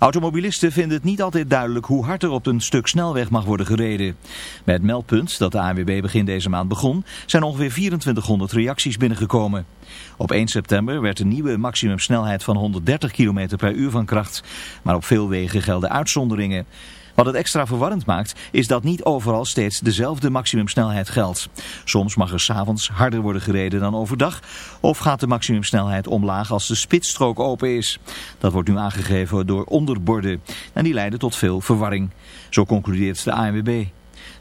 Automobilisten vinden het niet altijd duidelijk hoe hard er op een stuk snelweg mag worden gereden. Bij het meldpunt dat de ANWB begin deze maand begon zijn ongeveer 2400 reacties binnengekomen. Op 1 september werd een nieuwe maximumsnelheid van 130 km per uur van kracht. Maar op veel wegen gelden uitzonderingen. Wat het extra verwarrend maakt, is dat niet overal steeds dezelfde maximumsnelheid geldt. Soms mag er s'avonds harder worden gereden dan overdag, of gaat de maximumsnelheid omlaag als de spitsstrook open is. Dat wordt nu aangegeven door onderborden en die leiden tot veel verwarring. Zo concludeert de ANWB.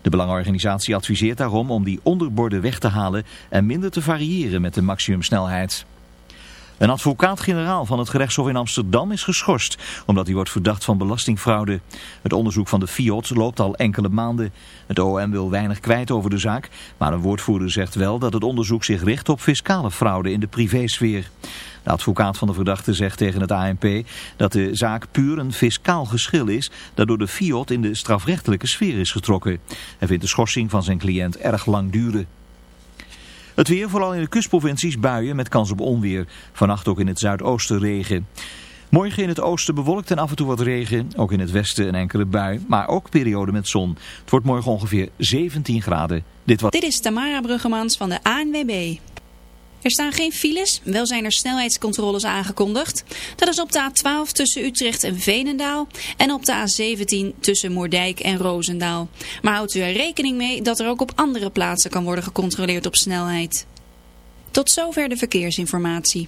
De Belangenorganisatie adviseert daarom om die onderborden weg te halen en minder te variëren met de maximumsnelheid. Een advocaat-generaal van het gerechtshof in Amsterdam is geschorst, omdat hij wordt verdacht van belastingfraude. Het onderzoek van de FIOD loopt al enkele maanden. Het OM wil weinig kwijt over de zaak, maar een woordvoerder zegt wel dat het onderzoek zich richt op fiscale fraude in de privésfeer. De advocaat van de verdachte zegt tegen het ANP dat de zaak puur een fiscaal geschil is, dat door de FIOD in de strafrechtelijke sfeer is getrokken. Hij vindt de schorsing van zijn cliënt erg lang duren. Het weer, vooral in de kustprovincies, buien met kans op onweer. Vannacht ook in het zuidoosten regen. Morgen in het oosten bewolkt en af en toe wat regen. Ook in het westen een enkele bui, maar ook periode met zon. Het wordt morgen ongeveer 17 graden. Dit, wat... Dit is Tamara Bruggemans van de ANWB. Er staan geen files, wel zijn er snelheidscontroles aangekondigd. Dat is op de A12 tussen Utrecht en Veenendaal en op de A17 tussen Moerdijk en Roosendaal. Maar houdt u er rekening mee dat er ook op andere plaatsen kan worden gecontroleerd op snelheid. Tot zover de verkeersinformatie.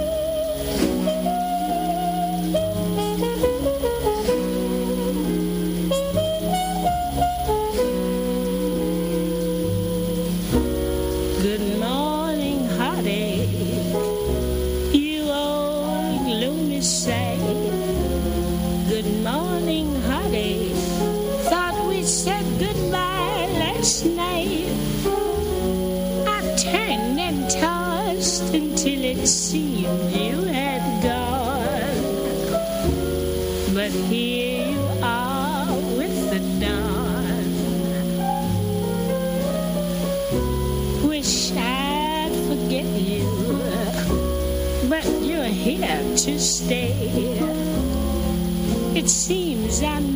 To stay. It seems I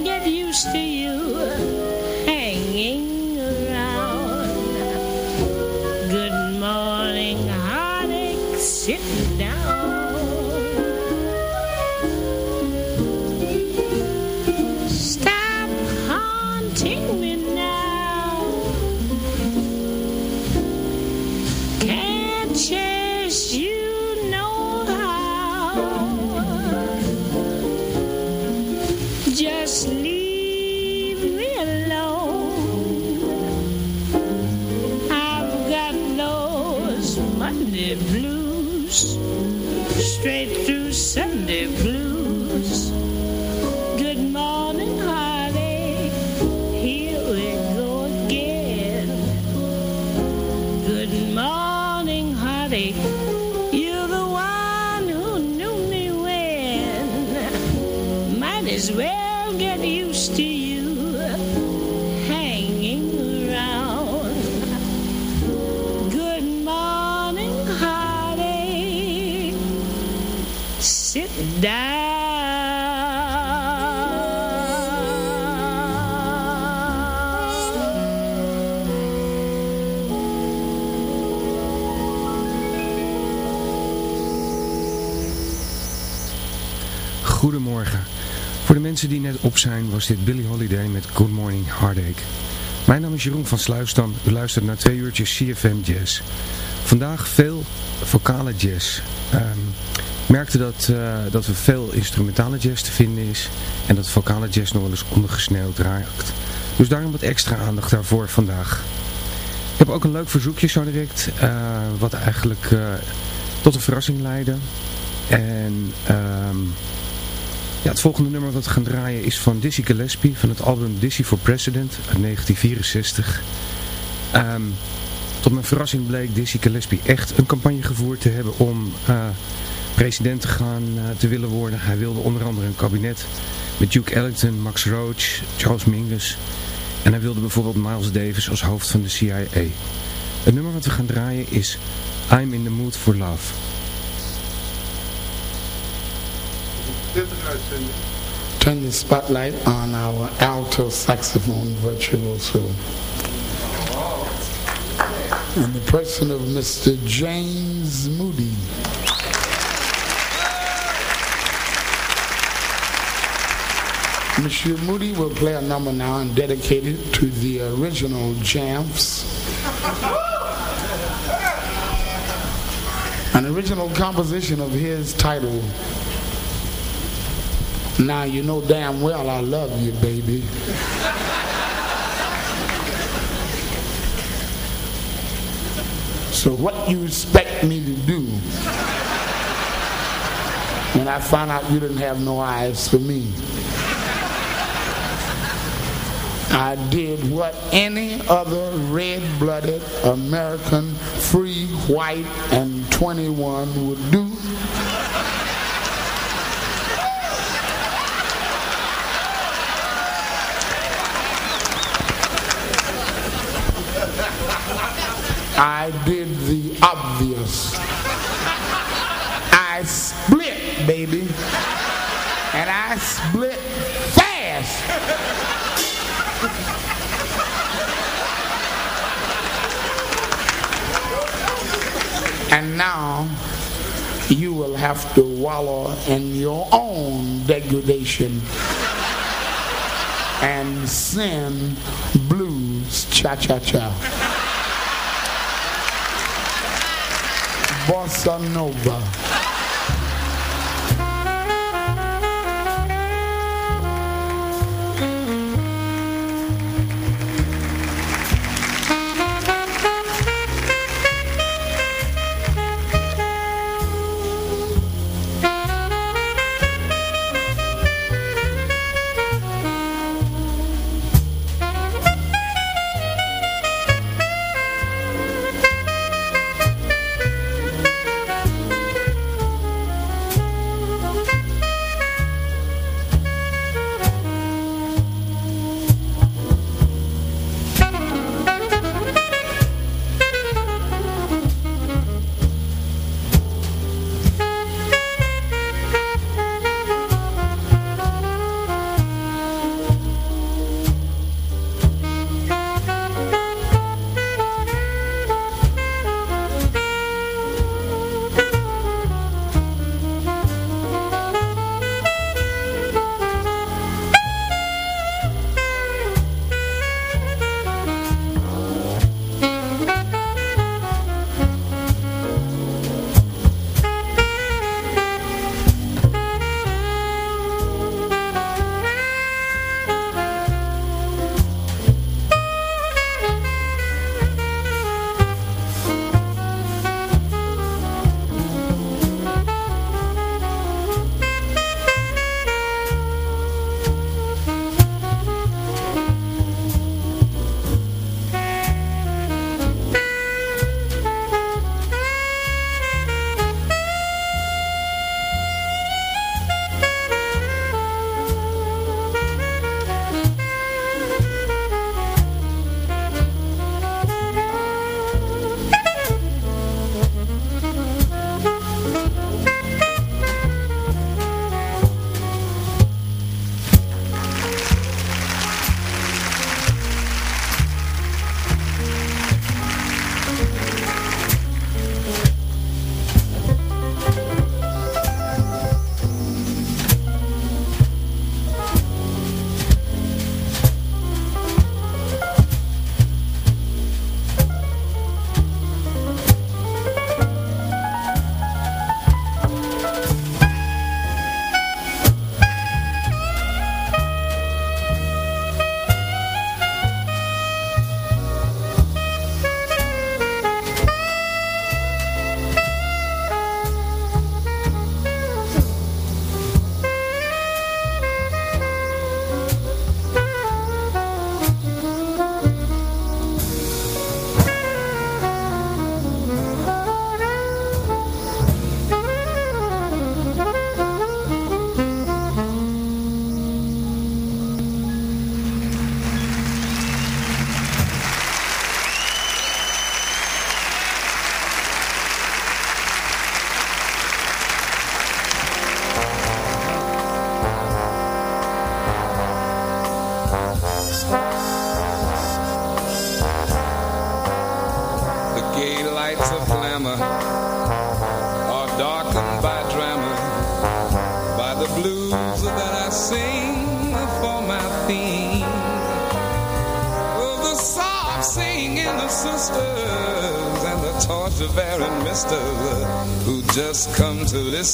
get used to die net op zijn was dit Billy Holiday met Good Morning Heartache. Mijn naam is Jeroen van Sluisdam. U luistert naar twee uurtjes CFM Jazz. Vandaag veel vocale jazz. Um, merkte dat, uh, dat er veel instrumentale jazz te vinden is. En dat vocale jazz nog wel eens ondergesneeuwd raakt. Dus daarom wat extra aandacht daarvoor vandaag. Ik heb ook een leuk verzoekje zo direct. Uh, wat eigenlijk uh, tot een verrassing leidde. En... Um, ja, het volgende nummer wat we gaan draaien is van Dizzy Gillespie van het album Dizzy for President uit 1964. Um, tot mijn verrassing bleek Dizzy Gillespie echt een campagne gevoerd te hebben om uh, president te gaan uh, te willen worden. Hij wilde onder andere een kabinet met Duke Ellington, Max Roach, Charles Mingus en hij wilde bijvoorbeeld Miles Davis als hoofd van de CIA. Het nummer wat we gaan draaien is I'm in the Mood for Love. Turn the spotlight on our alto saxophone virtuoso. In the person of Mr. James Moody. Monsieur Moody will play a number now and dedicate it to the original Jamps. An original composition of his titled now you know damn well I love you, baby. so what you expect me to do when I found out you didn't have no eyes for me? I did what any other red-blooded American, free, white, and 21 would do. I did the obvious. I split, baby. And I split fast. And now you will have to wallow in your own degradation and sing blues cha-cha-cha. Bossa Nova.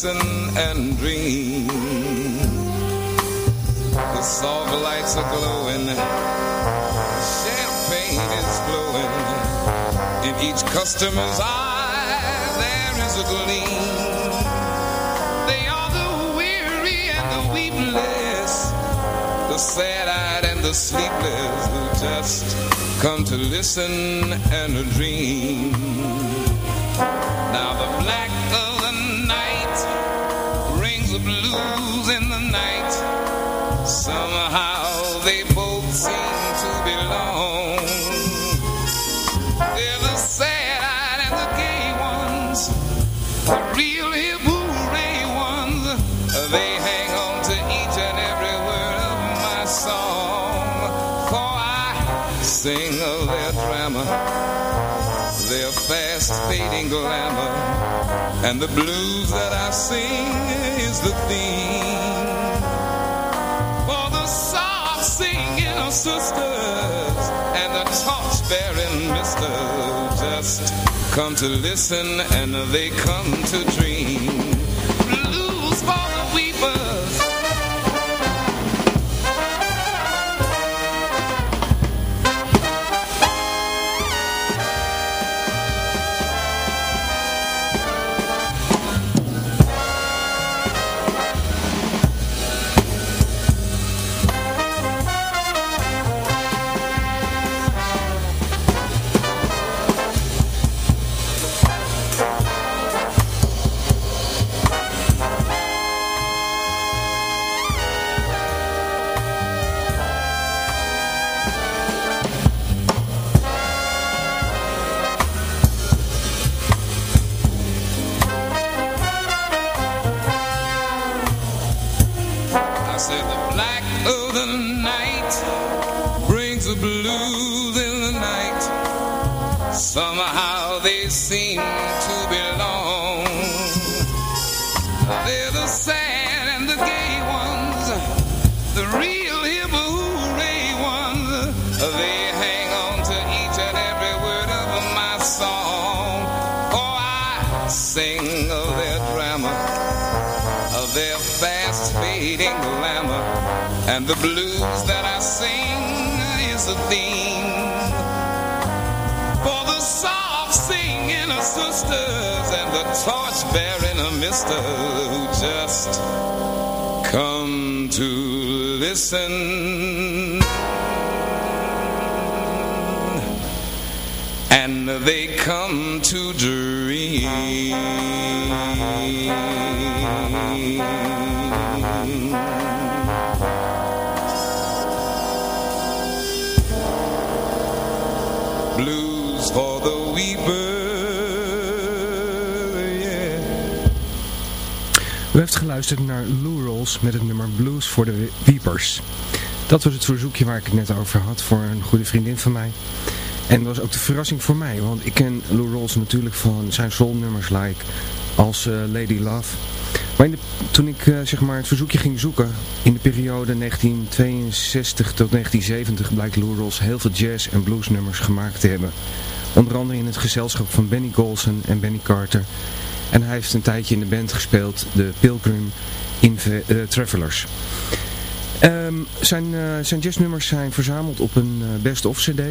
Listen and dream. The soft lights are glowing, champagne is flowing. In each customer's eye, there is a gleam. They are the weary and the weepless, the sad-eyed and the sleepless who just come to listen and dream. Fading glamour, and the blues that I sing is the theme for the soft singing sisters and the torch bearing misters who just come to listen and they come to dream. Blues for the weeper, yeah. U geluisterd naar Lou Rolls met het nummer Blues voor de Weepers. Dat was het verzoekje waar ik het net over had voor een goede vriendin van mij. En dat was ook de verrassing voor mij, want ik ken Lou Rolls natuurlijk van zijn soulnummers like als eh, Lady Love. Maar in toen ik eh, zeg maar het verzoekje ging zoeken, in de periode 1962 tot 1970 blijkt Lou heel veel jazz- en bluesnummers gemaakt te hebben. Onder andere in het gezelschap van Benny Golson en Benny Carter. En hij heeft een tijdje in de band gespeeld, de Pilgrim Inve eh, Travelers. Ehm, zijn, eh, zijn jazznummers zijn verzameld op een best-of cd.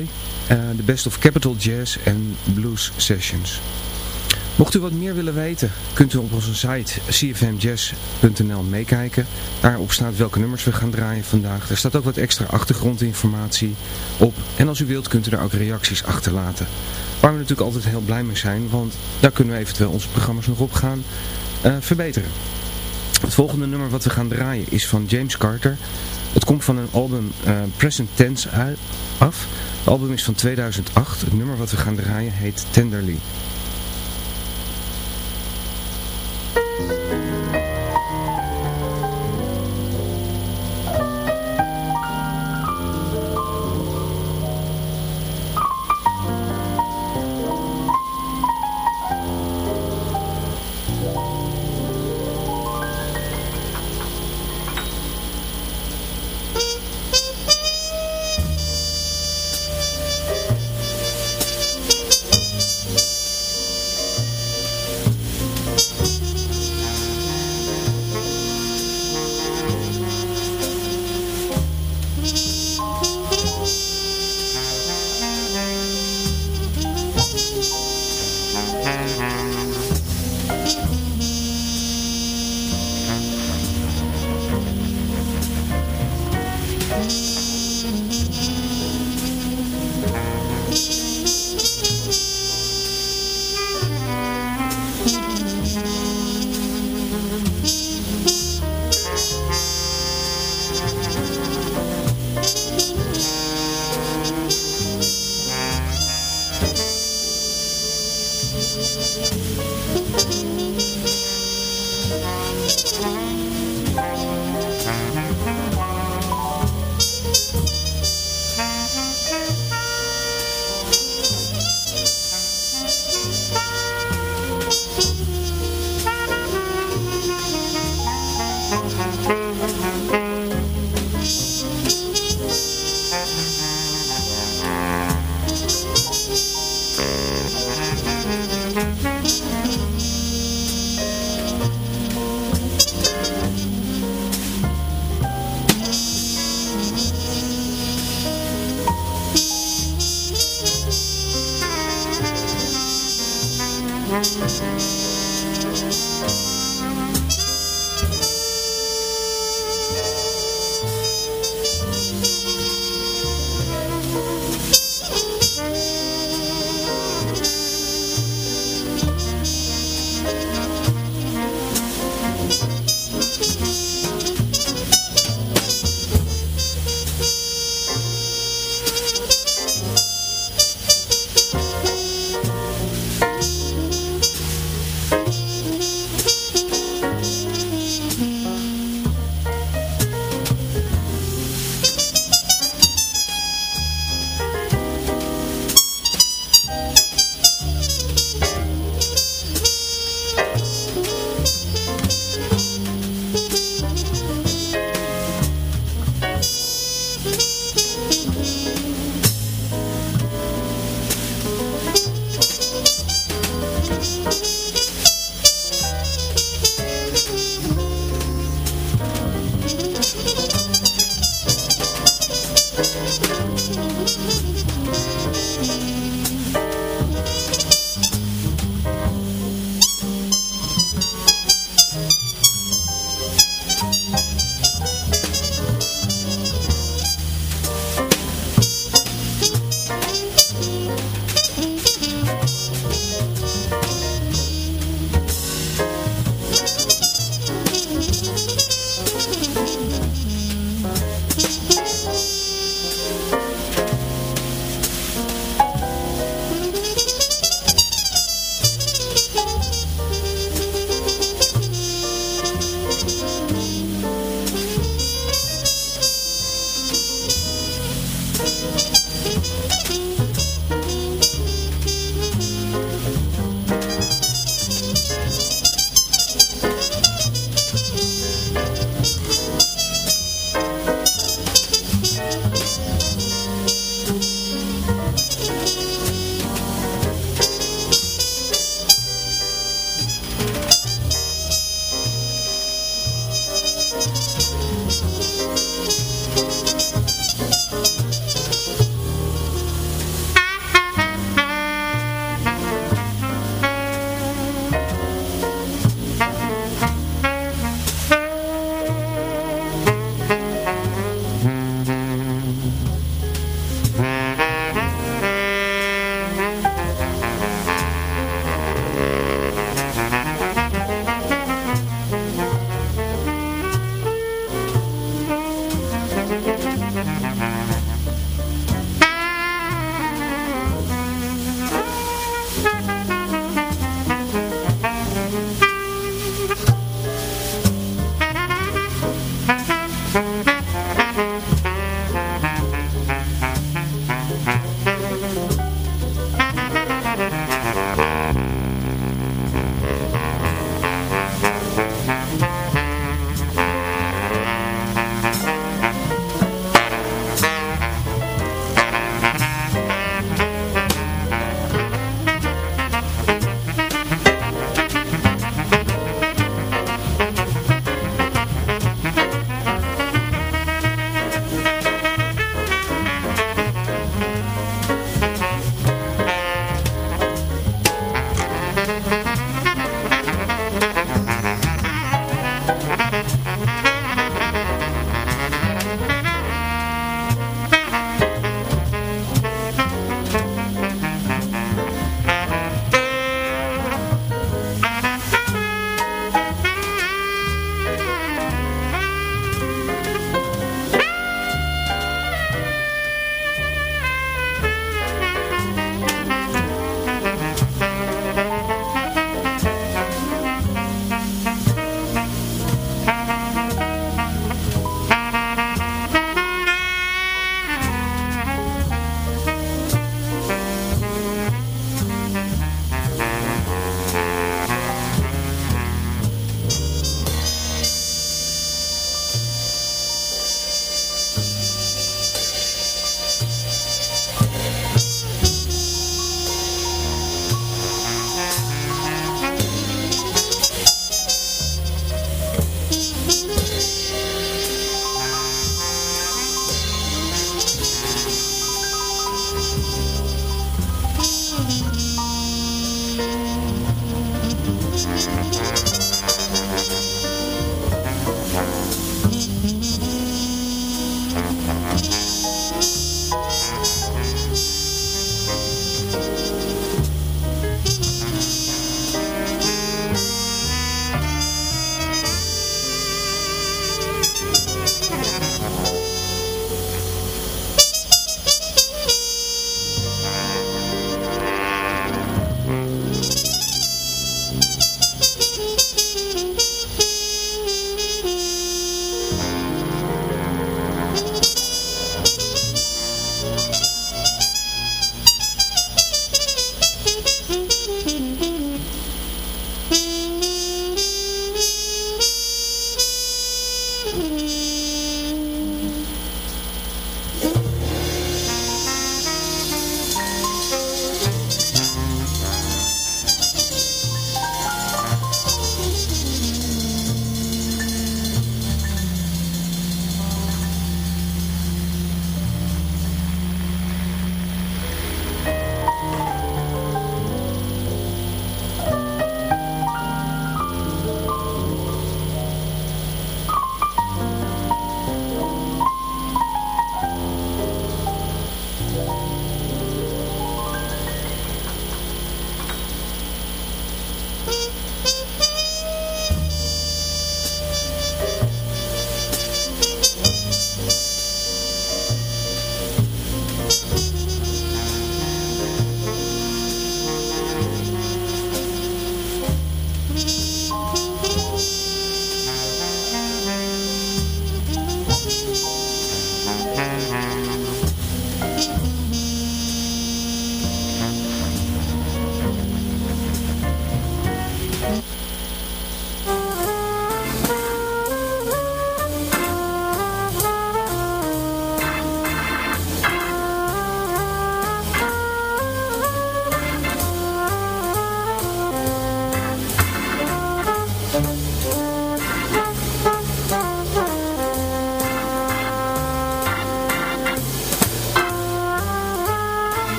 de Best of Capital Jazz en Blues Sessions. Mocht u wat meer willen weten, kunt u op onze site cfmjazz.nl meekijken. Daarop staat welke nummers we gaan draaien vandaag. Er staat ook wat extra achtergrondinformatie op. En als u wilt kunt u daar ook reacties achterlaten. Waar we natuurlijk altijd heel blij mee zijn, want daar kunnen we eventueel onze programma's nog op gaan eh, verbeteren. Het volgende nummer wat we gaan draaien is van James Carter. Het komt van een album eh, Present Tense af. Het album is van 2008. Het nummer wat we gaan draaien heet Tenderly.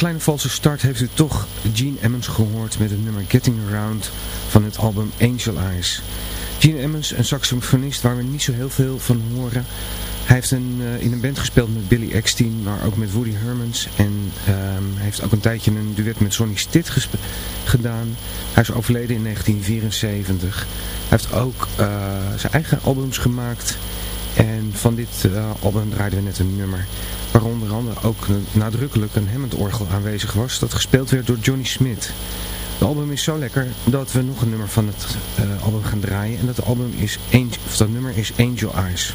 Kleine valse start heeft u toch Gene Emmons gehoord met het nummer Getting Around van het album Angel Eyes. Gene Emmons, een saxofonist waar we niet zo heel veel van horen. Hij heeft een, uh, in een band gespeeld met Billy Eckstein, maar ook met Woody Hermans. En uh, heeft ook een tijdje een duet met Sonny Stitt gedaan. Hij is overleden in 1974. Hij heeft ook uh, zijn eigen albums gemaakt. En van dit album draaiden we net een nummer. Waar onder andere ook nadrukkelijk een Hammond-orgel aanwezig was. Dat gespeeld werd door Johnny Smith. Het album is zo lekker dat we nog een nummer van het uh, album gaan draaien. En dat, album is Angel, of dat nummer is Angel Eyes.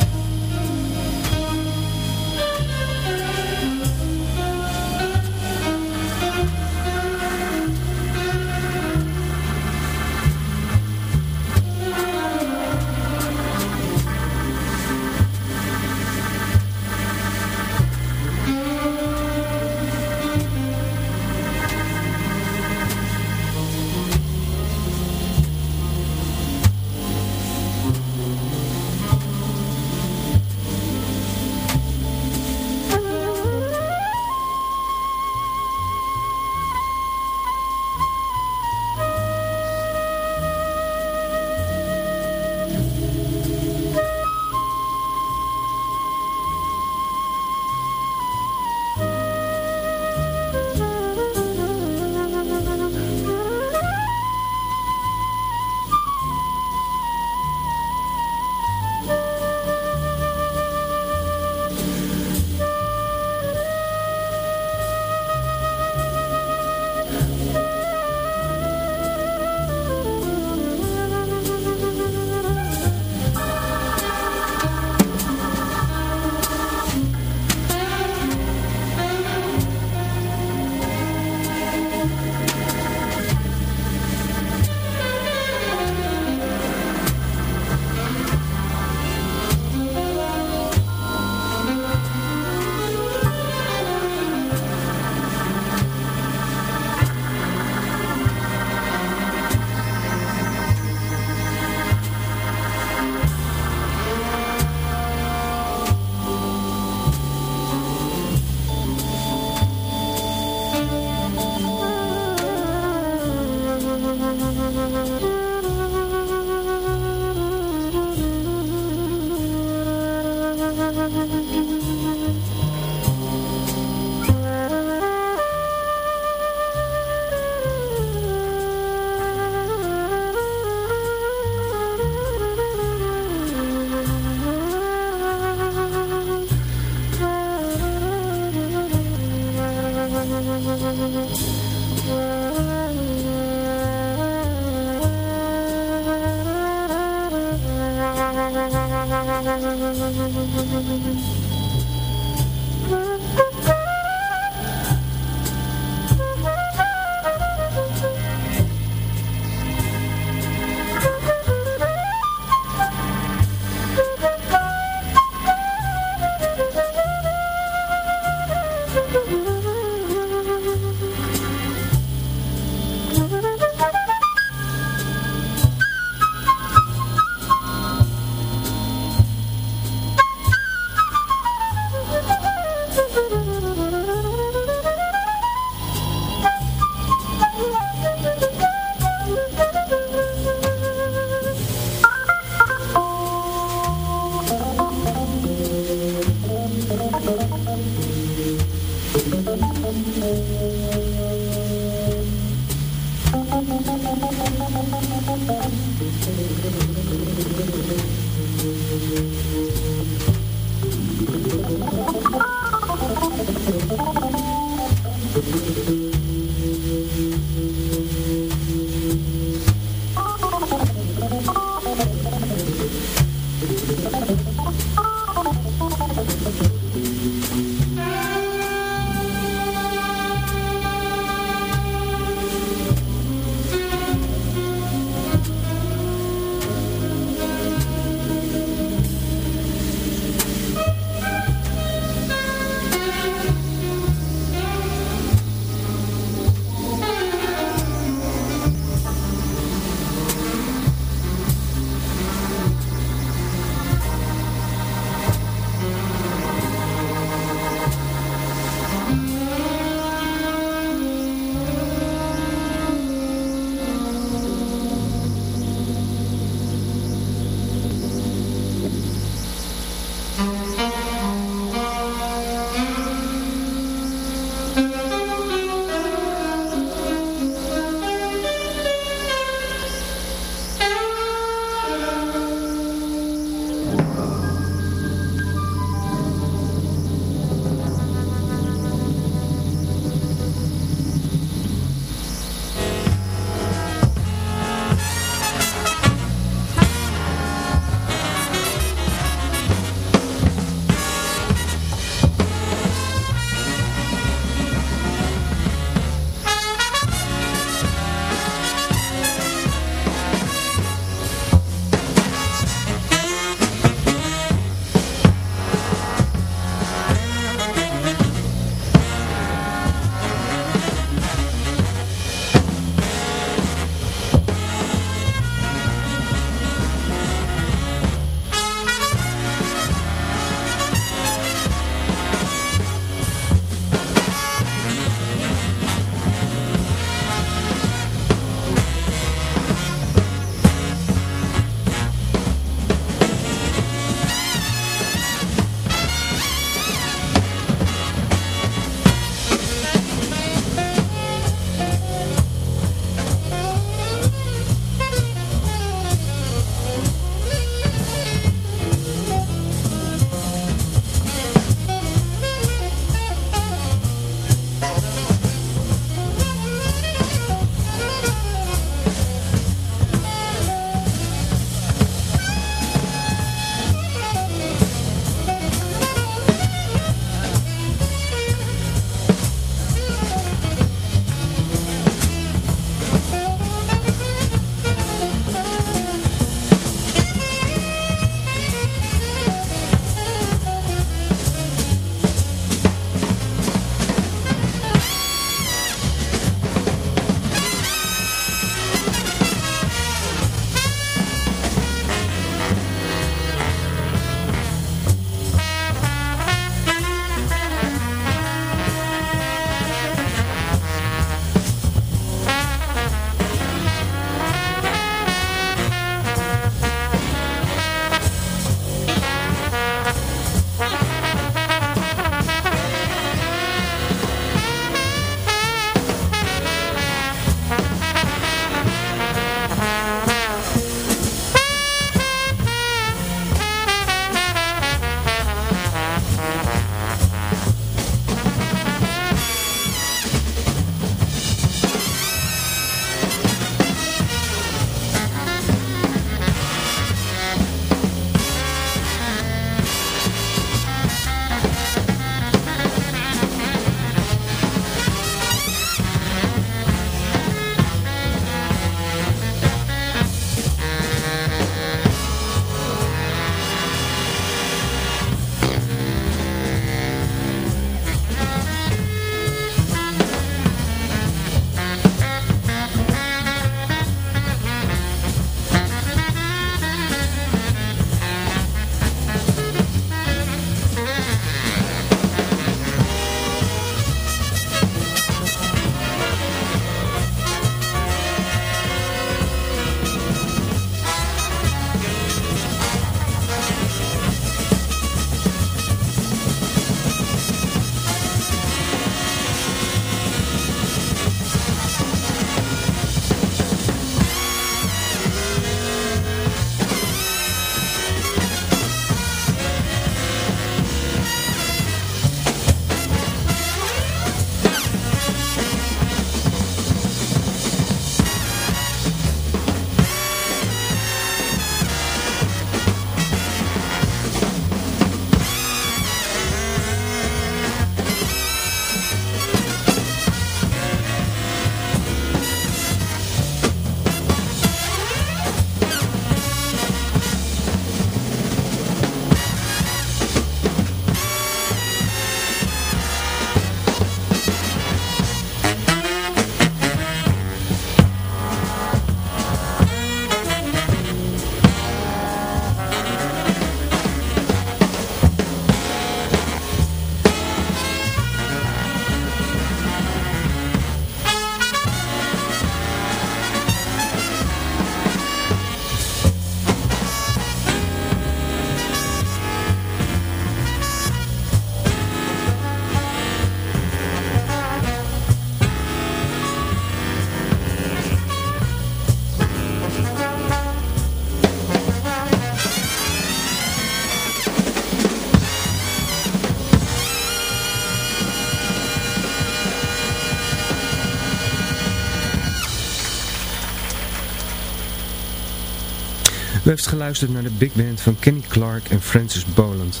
Heeft geluisterd naar de big band van Kenny Clark en Francis Boland.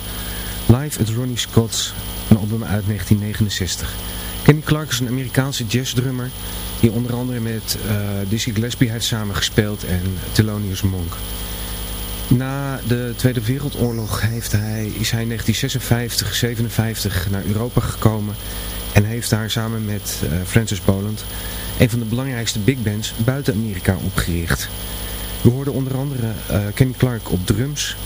Live at Ronnie Scott's, een album uit 1969. Kenny Clark is een Amerikaanse jazzdrummer die onder andere met uh, Dizzy Gillespie heeft samengespeeld en Thelonious Monk. Na de Tweede Wereldoorlog heeft hij, is hij in 1956, 57 naar Europa gekomen en heeft daar samen met uh, Francis Boland een van de belangrijkste big bands buiten Amerika opgericht. We hoorden onder andere uh, Kenny Clark op drums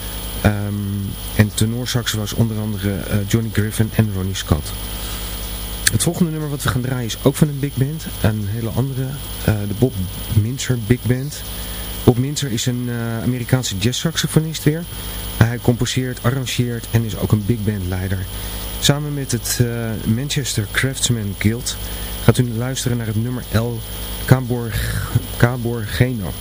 um, en tenorsax was onder andere uh, Johnny Griffin en Ronnie Scott. Het volgende nummer wat we gaan draaien is ook van een big band, een hele andere, de Bob Minzer Big Band. Bob Minzer is een Amerikaanse jazzsaxofonist weer. hij composeert, arrangeert en is ook een big band leider. Samen met het Manchester Craftsman Guild gaat u luisteren naar het nummer Cabor, Caborgeno.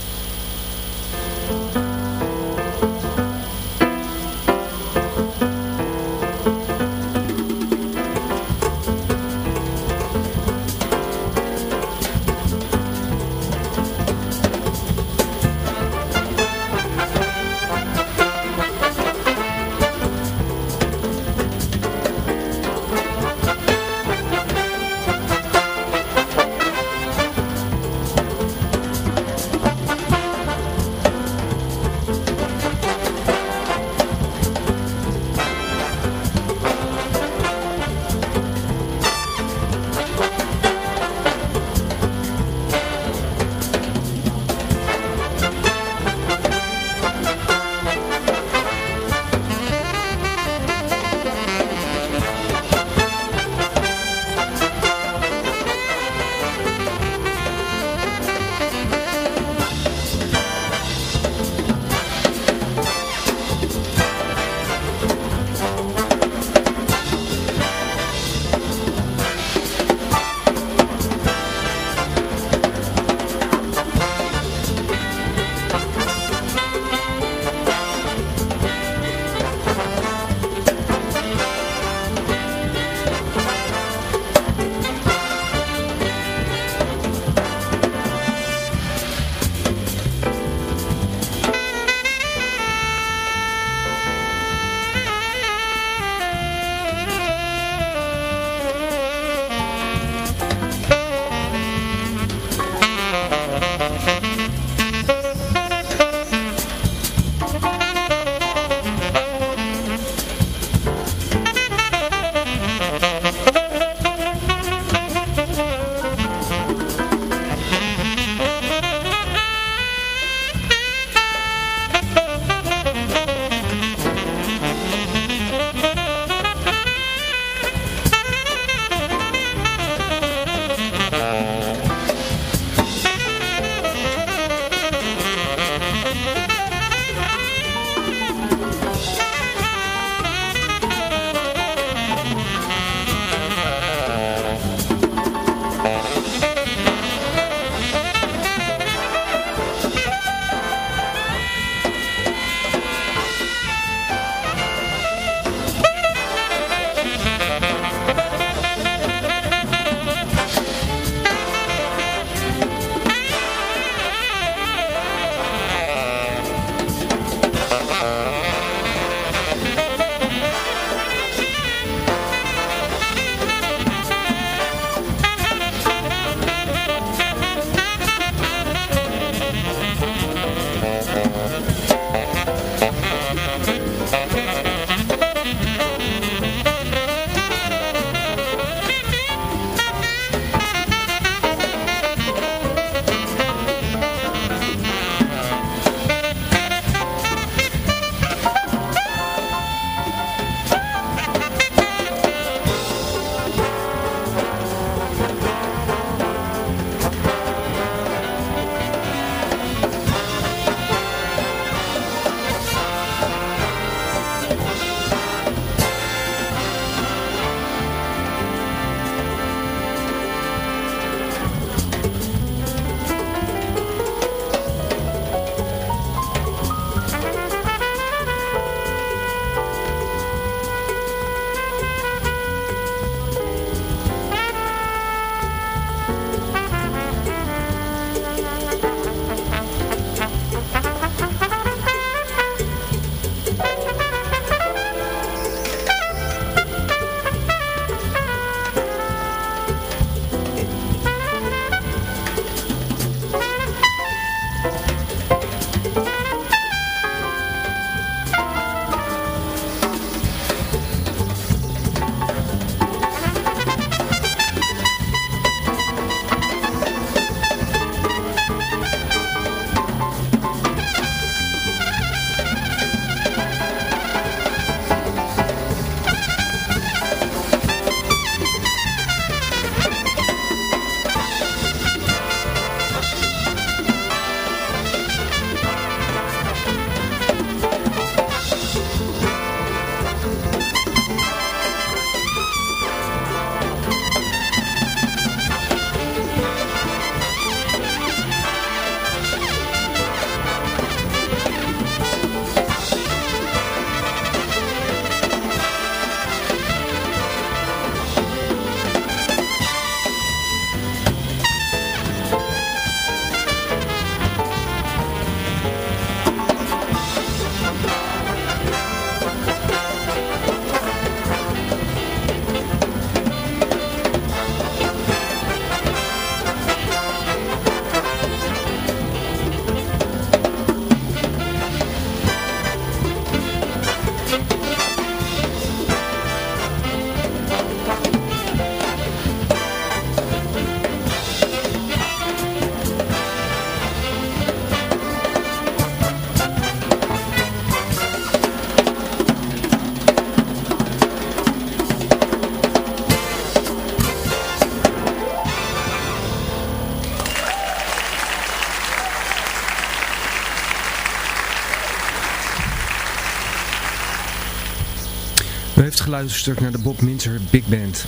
Geluisterd naar de Bob Minter Big Band.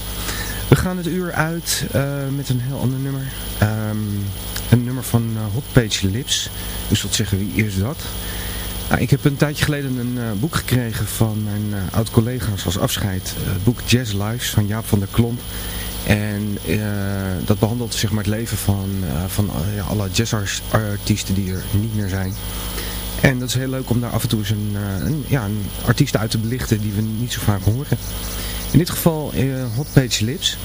We gaan het uur uit uh, met een heel ander nummer. Um, een nummer van uh, Hot Lips. U zult zeggen, wie is dat? Nou, ik heb een tijdje geleden een uh, boek gekregen van mijn oud-collega's als afscheid. het boek Jazz Lives van Jaap van der Klomp. En dat behandelt zeg maar, het leven van, van ja, alle jazzartiesten die er niet meer zijn. En dat is heel leuk om daar af en toe eens een, een, ja, een artiest uit te belichten die we niet zo vaak horen. In dit geval uh, Hot Page Lips.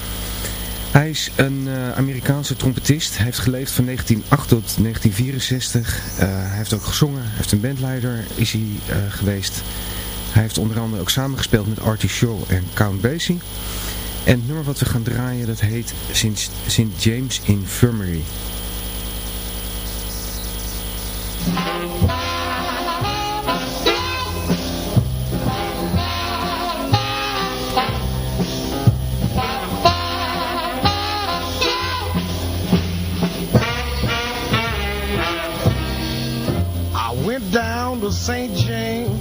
Hij is een uh, Amerikaanse trompetist. Hij heeft geleefd van 1908 tot 1964. Uh, hij heeft ook gezongen. Hij heeft een bandleider is hij, geweest. Hij heeft onder andere ook samengespeeld met Artie Shaw en Count Basie. En het nummer wat we gaan draaien dat heet St. James Infirmary.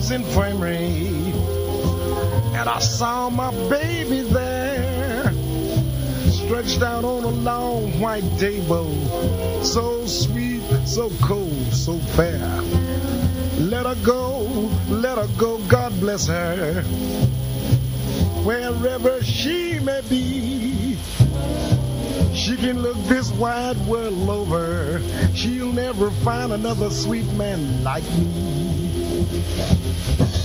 James Infirmary And I saw my baby there Stretched out on a long white table. So sweet, so cold, so fair. Let her go, let her go, God bless her. Wherever she may be She can look this wide world over. She'll never find another sweet man like me Thank you.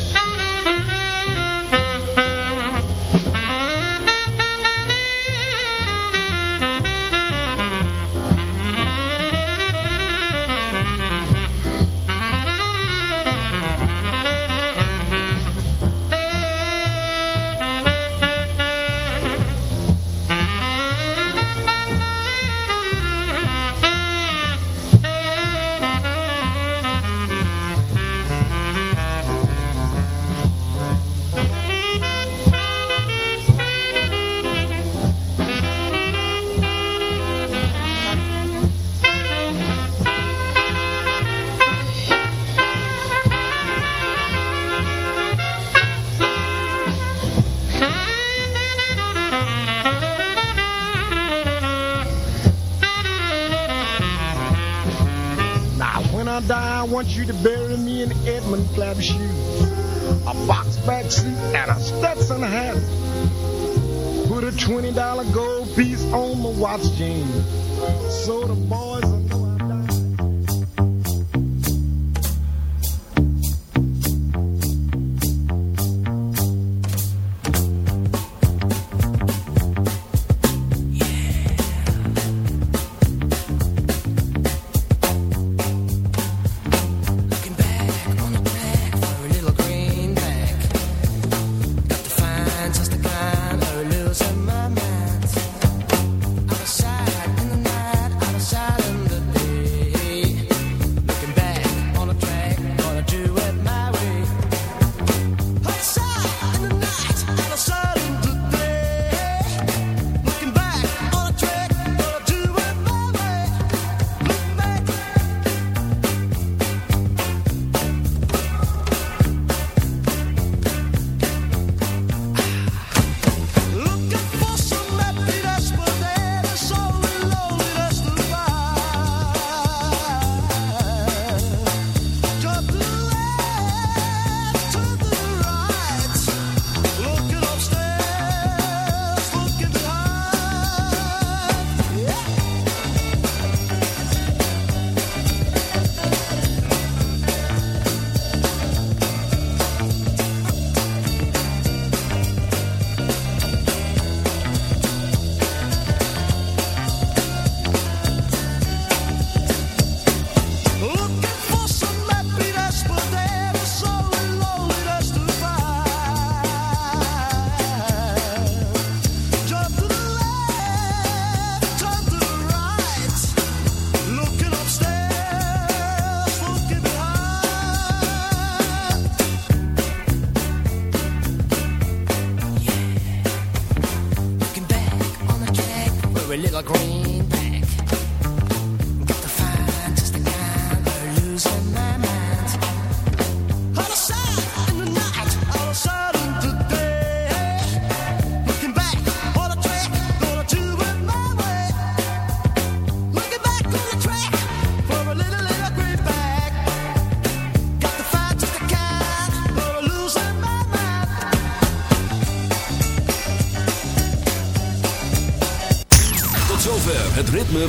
Want you to bury me in Edmund flap shoes, a box back seat, and a Stetson hat. Put a $20 gold piece on my watch chain. So the boys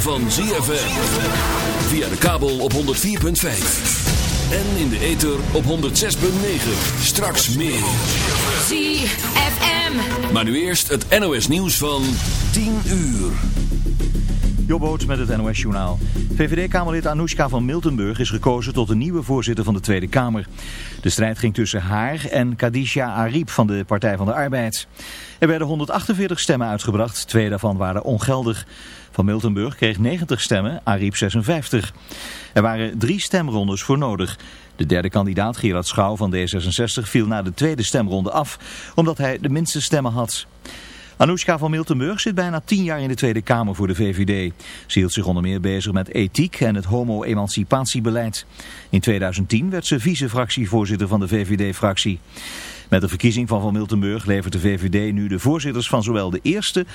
van ZFM. Via de kabel op 104.5. En in de ether op 106.9. Straks meer. ZFM. Maar nu eerst het NOS nieuws van 10 uur. Jobboot met het NOS Journaal. VVD-Kamerlid Anoushka van Miltenburg is gekozen tot de nieuwe voorzitter van de Tweede Kamer. De strijd ging tussen haar en Kadisha Ariep van de Partij van de Arbeid. Er werden 148 stemmen uitgebracht, twee daarvan waren ongeldig. Van Miltenburg kreeg 90 stemmen, Ariep 56. Er waren drie stemrondes voor nodig. De derde kandidaat, Gerard Schouw van D66, viel na de tweede stemronde af, omdat hij de minste stemmen had. Anoushka van Miltenburg zit bijna tien jaar in de Tweede Kamer voor de VVD. Ze hield zich onder meer bezig met ethiek en het homo-emancipatiebeleid. In 2010 werd ze vice-fractievoorzitter van de VVD-fractie. Met de verkiezing van Van Miltenburg levert de VVD nu de voorzitters van zowel de Eerste